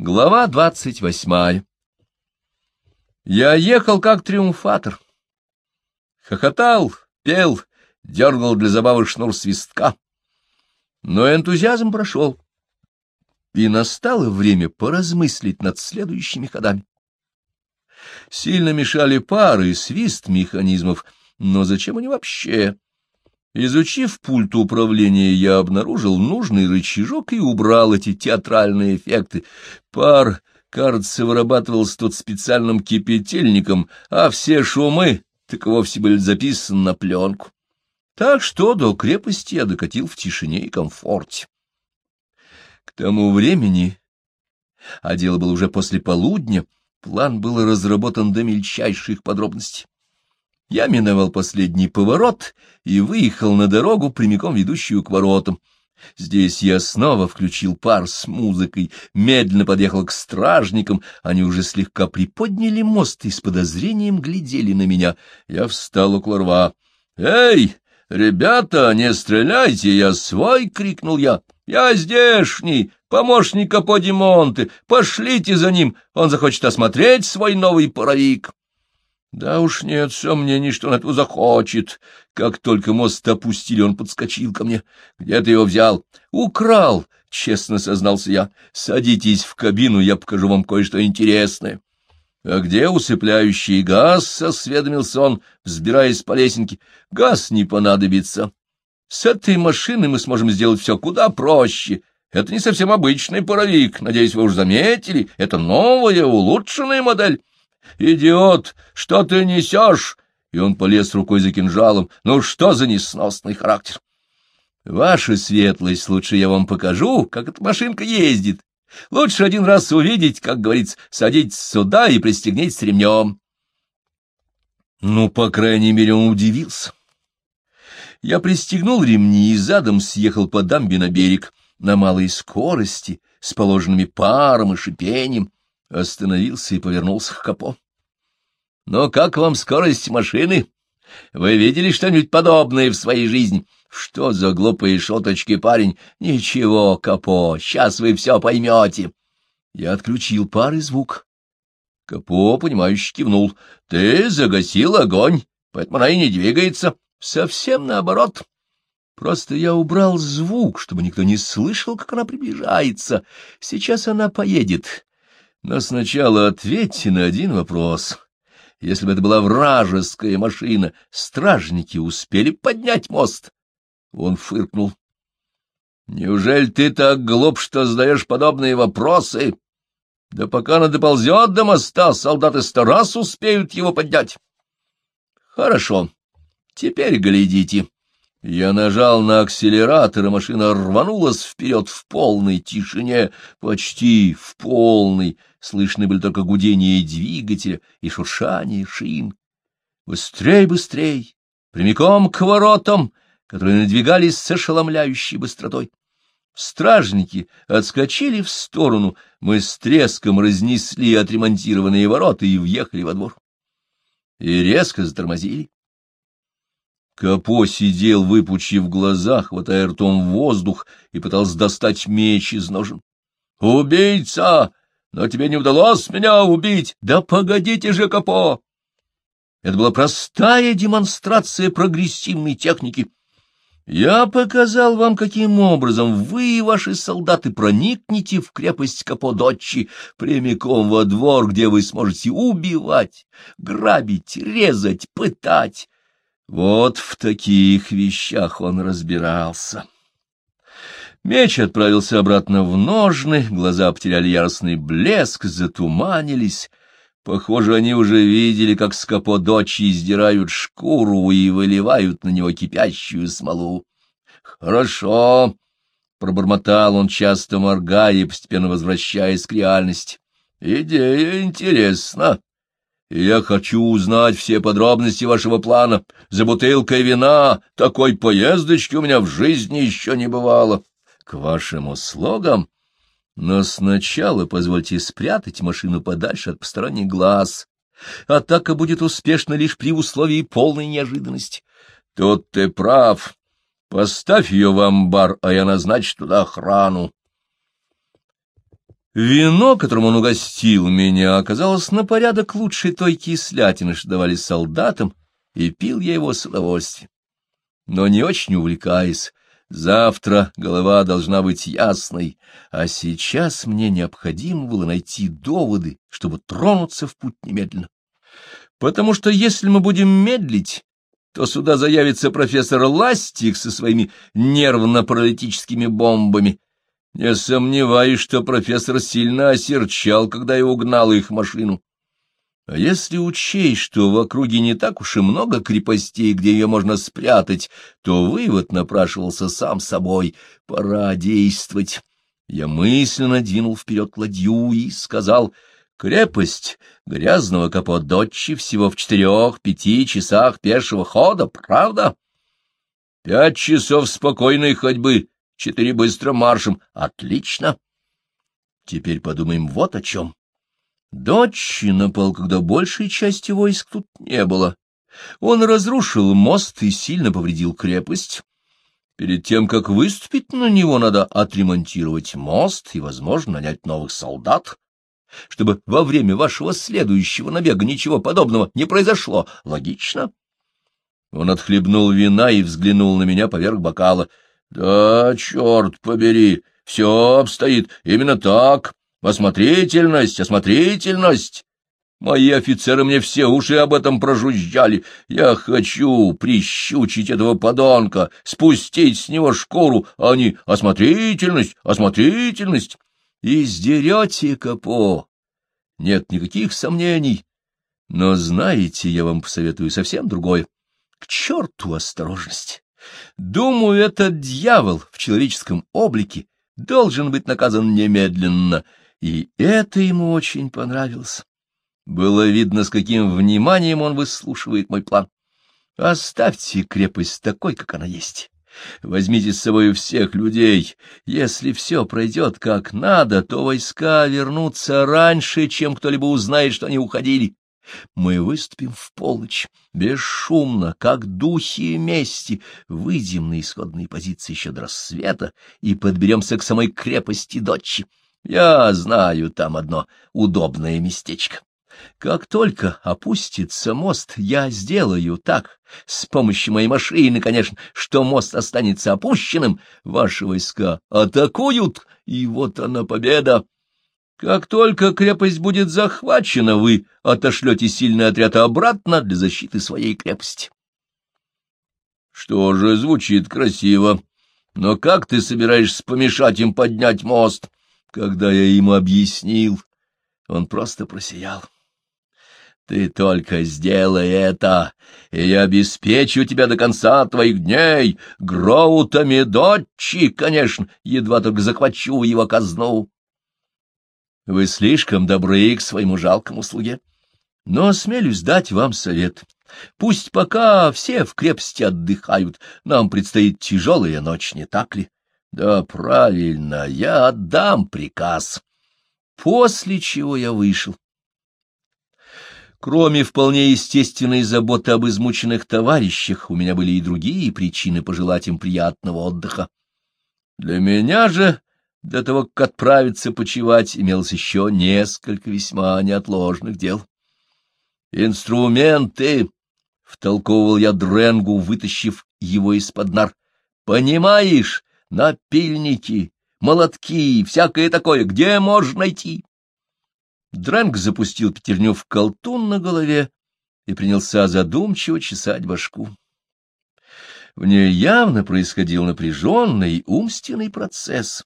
Глава двадцать восьмая. Я ехал как триумфатор. Хохотал, пел, дергал для забавы шнур свистка. Но энтузиазм прошел, и настало время поразмыслить над следующими ходами. Сильно мешали пары и свист механизмов, но зачем они вообще? Изучив пульт управления, я обнаружил нужный рычажок и убрал эти театральные эффекты. Пар, кажется, вырабатывался тут специальным кипятильником, а все шумы так вовсе были записаны на пленку. Так что до крепости я докатил в тишине и комфорте. К тому времени, а дело было уже после полудня, план был разработан до мельчайших подробностей. Я миновал последний поворот и выехал на дорогу, прямиком ведущую к воротам. Здесь я снова включил пар с музыкой, медленно подъехал к стражникам, они уже слегка приподняли мост и с подозрением глядели на меня. Я встал около рва. «Эй, ребята, не стреляйте, я свой!» — крикнул я. «Я здешний, помощник Каподимонты, пошлите за ним, он захочет осмотреть свой новый паровик». Да уж нет сомнений, что он этого захочет. Как только мост опустили, он подскочил ко мне. Где ты его взял? Украл, честно сознался я. Садитесь в кабину, я покажу вам кое-что интересное. А где усыпляющий газ? — осведомился он, взбираясь по лесенке. Газ не понадобится. С этой машины мы сможем сделать все куда проще. Это не совсем обычный паровик, надеюсь, вы уже заметили. Это новая, улучшенная модель. «Идиот, что ты несешь?» И он полез рукой за кинжалом. «Ну что за несносный характер?» «Ваша светлость, лучше я вам покажу, как эта машинка ездит. Лучше один раз увидеть, как говорится, садитесь сюда и пристегнитесь ремнем». Ну, по крайней мере, он удивился. Я пристегнул ремни и задом съехал по дамбе на берег на малой скорости, с положенными паром и шипением остановился и повернулся к капо. — Но как вам скорость машины? Вы видели что-нибудь подобное в своей жизни? Что за глупые шуточки, парень? Ничего, капо, сейчас вы все поймете. Я отключил пар и звук. Капо, понимающе кивнул. — Ты загасил огонь, поэтому она и не двигается. Совсем наоборот. Просто я убрал звук, чтобы никто не слышал, как она приближается. Сейчас она поедет. Но сначала ответьте на один вопрос. Если бы это была вражеская машина, стражники успели поднять мост. Он фыркнул. Неужели ты так глуп, что задаешь подобные вопросы? Да пока она доползет до моста, солдаты сто раз успеют его поднять. Хорошо, теперь глядите. Я нажал на акселератор, и машина рванулась вперед в полной тишине, почти в полной. Слышны были только гудение двигателя и шуршание шин. Быстрей, быстрей, прямиком к воротам, которые надвигались с ошеломляющей быстротой. Стражники отскочили в сторону, мы с треском разнесли отремонтированные ворота и въехали во двор. И резко затормозили. Капо сидел, выпучив глаза, хватая ртом воздух, и пытался достать меч из ножен. «Убийца! Но тебе не удалось меня убить! Да погодите же, Капо!» Это была простая демонстрация прогрессивной техники. Я показал вам, каким образом вы и ваши солдаты проникнете в крепость Каподочи прямиком во двор, где вы сможете убивать, грабить, резать, пытать, вот в таких вещах он разбирался. Меч отправился обратно в ножны, глаза потеряли яростный блеск, затуманились. Похоже, они уже видели, как с каподочи издирают шкуру и выливают на него кипящую смолу. «Хорошо», — пробормотал он, часто моргая и постепенно возвращаясь к реальности. «Идея интересна я хочу узнать все подробности вашего плана. За бутылкой вина такой поездочки у меня в жизни еще не бывало. К вашим услугам. Но сначала позвольте спрятать машину подальше от посторонних глаз. Атака будет успешна лишь при условии полной неожиданности. Тут ты прав. Поставь ее в амбар, а я назначу туда охрану. Вино, которым он угостил меня, оказалось на порядок лучше той кислятины, что давали солдатам, и пил я его с удовольствием. Но не очень увлекаясь, завтра голова должна быть ясной, а сейчас мне необходимо было найти доводы, чтобы тронуться в путь немедленно. Потому что если мы будем медлить, то сюда заявится профессор Ластик со своими нервно-паралитическими бомбами. Не сомневаюсь, что профессор сильно осерчал, когда я угнал их машину. А если учесть, что в округе не так уж и много крепостей, где ее можно спрятать, то вывод напрашивался сам собой. Пора действовать. Я мысленно двинул вперед ладью и сказал, крепость грязного Каподотчи всего в четырех-пяти часах пешего хода, правда? Пять часов спокойной ходьбы, четыре быстро маршем. Отлично. Теперь подумаем вот о чем. Дочь напал, когда большей части войск тут не было. Он разрушил мост и сильно повредил крепость. Перед тем, как выступить на него, надо отремонтировать мост и, возможно, нанять новых солдат, чтобы во время вашего следующего набега ничего подобного не произошло. Логично? Он отхлебнул вина и взглянул на меня поверх бокала. — Да, черт побери, все обстоит именно так. Осмотрительность, осмотрительность! Мои офицеры мне все уши об этом прожужжали. Я хочу прищучить этого подонка, спустить с него шкуру, а они — осмотрительность, осмотрительность. И сдерете капо. Нет никаких сомнений. Но знаете, я вам посоветую совсем другое. К черту осторожность! Думаю, этот дьявол в человеческом облике должен быть наказан немедленно — и это ему очень понравилось. Было видно, с каким вниманием он выслушивает мой план. Оставьте крепость такой, как она есть. Возьмите с собой всех людей. Если все пройдет как надо, то войска вернутся раньше, чем кто-либо узнает, что они уходили. Мы выступим в полночь, бесшумно, как духи мести, выйдем на исходные позиции еще до рассвета и подберемся к самой крепости дочи. Я знаю там одно удобное местечко. Как только опустится мост, я сделаю так, с помощью моей машины, конечно, что мост останется опущенным, ваши войска атакуют, и вот она победа. Как только крепость будет захвачена, вы отошлете сильный отряд обратно для защиты своей крепости. Что же, звучит красиво. Но как ты собираешься помешать им поднять мост? Когда я ему объяснил, он просто просиял. Ты только сделай это, и я обеспечу тебя до конца твоих дней, гроутами дочи, конечно, едва только захвачу его казну. Вы слишком добры к своему жалкому слуге, но осмелюсь дать вам совет. Пусть пока все в крепости отдыхают, нам предстоит тяжелая ночь, не так ли? Да, правильно, я отдам приказ. После чего я вышел. Кроме вполне естественной заботы об измученных товарищах, у меня были и другие причины пожелать им приятного отдыха. Для меня же, до того, как отправиться почевать, имелось еще несколько весьма неотложных дел. «Инструменты!» — втолковывал я Дренгу, вытащив его из-под нар. «Понимаешь, напильники, молотки, всякое такое, где можно найти? Дрэнк запустил пятерню в колтун на голове и принялся задумчиво чесать башку. В ней явно происходил напряженный умственный процесс.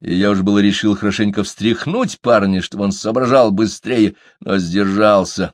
И я уж было решил хорошенько встряхнуть парня, чтобы он соображал быстрее, но сдержался.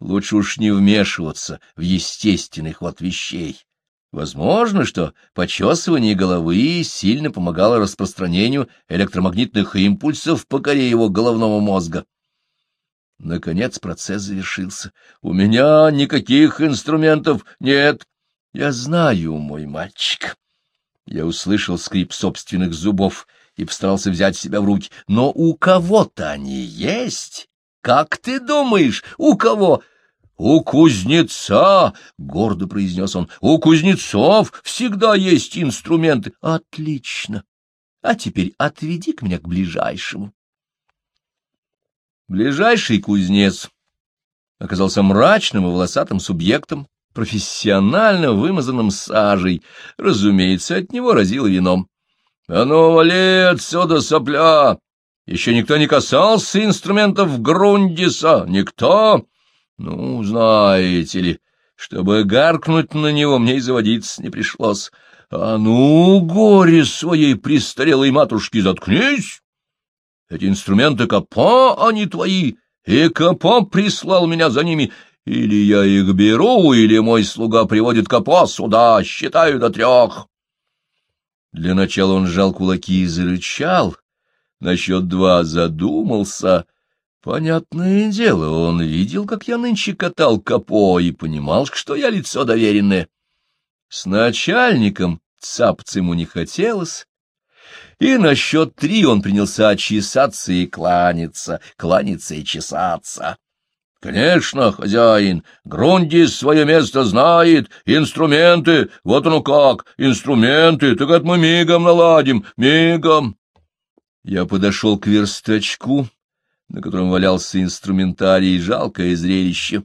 Лучше уж не вмешиваться в естественный ход вещей. Возможно, что почесывание головы сильно помогало распространению электромагнитных импульсов по коре его головного мозга. Наконец процесс завершился. «У меня никаких инструментов нет. Я знаю, мой мальчик». Я услышал скрип собственных зубов и постарался взять себя в руки. «Но у кого-то они есть. Как ты думаешь, у кого?» «У кузнеца!» — гордо произнес он. «У кузнецов всегда есть инструменты». «Отлично! А теперь отведи к меня к ближайшему». Ближайший кузнец оказался мрачным и волосатым субъектом, профессионально вымазанным сажей. Разумеется, от него разило вином. — А ну, вали отсюда, сопля! Еще никто не касался инструментов Грундиса. Никто? Ну, знаете ли, чтобы гаркнуть на него, мне и заводиться не пришлось. А ну, горе своей престарелой матушки, заткнись! Эти инструменты Капо, они твои, и Капо прислал меня за ними. Или я их беру, или мой слуга приводит Капо сюда, считаю до трех. Для начала он сжал кулаки и зарычал, на счет два задумался. Понятное дело, он видел, как я нынче катал Капо, и понимал, что я лицо доверенное. С начальником цапаться ему не хотелось, и на счет три он принялся чесаться и кланяться, кланяться и чесаться. Конечно, хозяин, Грундис свое место знает, инструменты, вот оно как, инструменты, так это мы мигом наладим, мигом. Я подошел к верстачку, на котором валялся инструментарий, жалкое зрелище.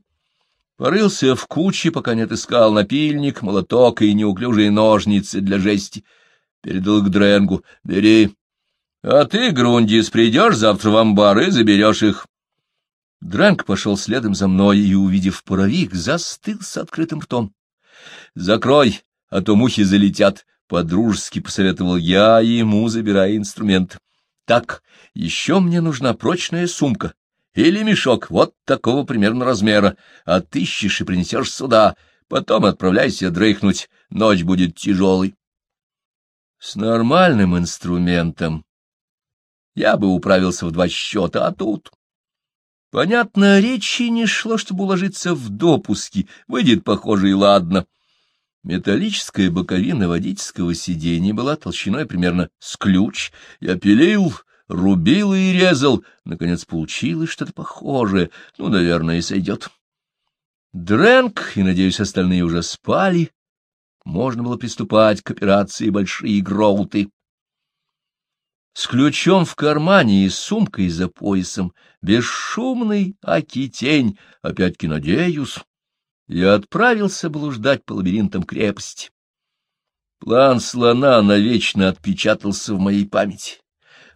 Порылся в куче, пока не отыскал напильник, молоток и неуклюжие ножницы для жести. Передал к Дренгу. — Бери. — А ты, Грундис, придешь завтра в амбар и заберешь их. Дрэнк пошел следом за мной и, увидев паровик, застыл с открытым ртом. — Закрой, а то мухи залетят, — подружески посоветовал я ему, забирая инструмент. — Так, еще мне нужна прочная сумка или мешок вот такого примерно размера. Отыщешь и принесешь сюда, потом отправляйся дрыхнуть, ночь будет тяжелой. С нормальным инструментом я бы управился в два счета, а тут... Понятно, речи не шло, чтобы уложиться в допуски, выйдет, похоже, и ладно. Металлическая боковина водительского сиденья была толщиной примерно с ключ. Я пилил, рубил и резал. Наконец получилось что-то похожее. Ну, наверное, и сойдет. Дрэнк и, надеюсь, остальные уже спали. Можно было приступать к операции «Большие гроуты». С ключом в кармане и сумкой за поясом, бесшумный аки-тень, опять-таки надеюсь, я отправился блуждать по лабиринтам крепости. План слона навечно отпечатался в моей памяти,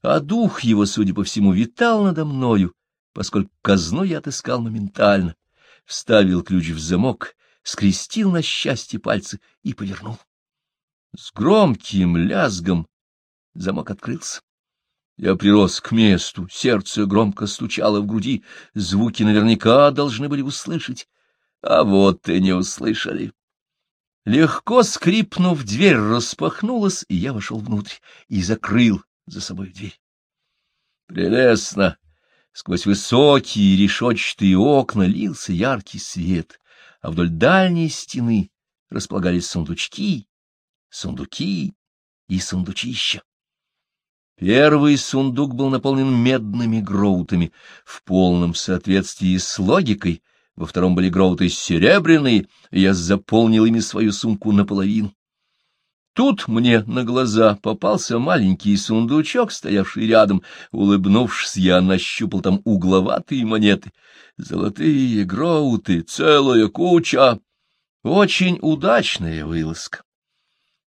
а дух его, судя по всему, витал надо мною, поскольку казну я отыскал моментально, вставил ключ в замок, скрестил на счастье пальцы и повернул. С громким лязгом замок открылся. Я прирос к месту, сердце громко стучало в груди, звуки наверняка должны были услышать, а вот и не услышали. Легко скрипнув, дверь распахнулась, и я вошел внутрь и закрыл за собой дверь. Прелестно! Сквозь высокие решетчатые окна лился яркий свет, а вдоль дальней стены располагались сундучки, сундуки и сундучища. Первый сундук был наполнен медными гроутами, в полном соответствии с логикой, во втором были гроуты серебряные, и я заполнил ими свою сумку наполовину. Тут мне на глаза попался маленький сундучок, стоявший рядом. Улыбнувшись, я нащупал там угловатые монеты. Золотые гроуты, целая куча. Очень удачная вылазка.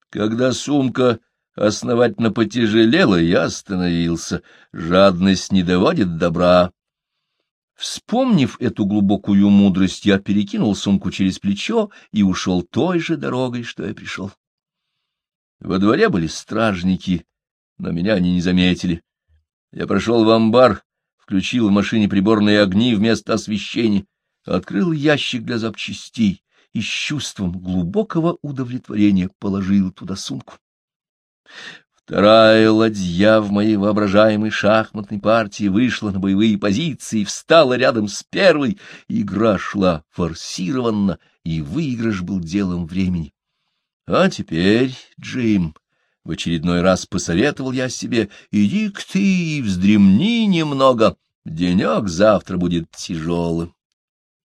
Когда сумка основательно потяжелела, я остановился. Жадность не доводит добра. Вспомнив эту глубокую мудрость, я перекинул сумку через плечо и ушел той же дорогой, что я пришел. Во дворе были стражники, но меня они не заметили. Я прошел в амбар, включил в машине приборные огни вместо освещения, открыл ящик для запчастей и с чувством глубокого удовлетворения положил туда сумку. Вторая ладья в моей воображаемой шахматной партии вышла на боевые позиции, встала рядом с первой. Игра шла форсированно, и выигрыш был делом времени. А теперь, Джим, в очередной раз посоветовал я себе, иди к ты и вздремни немного, денек завтра будет тяжелым.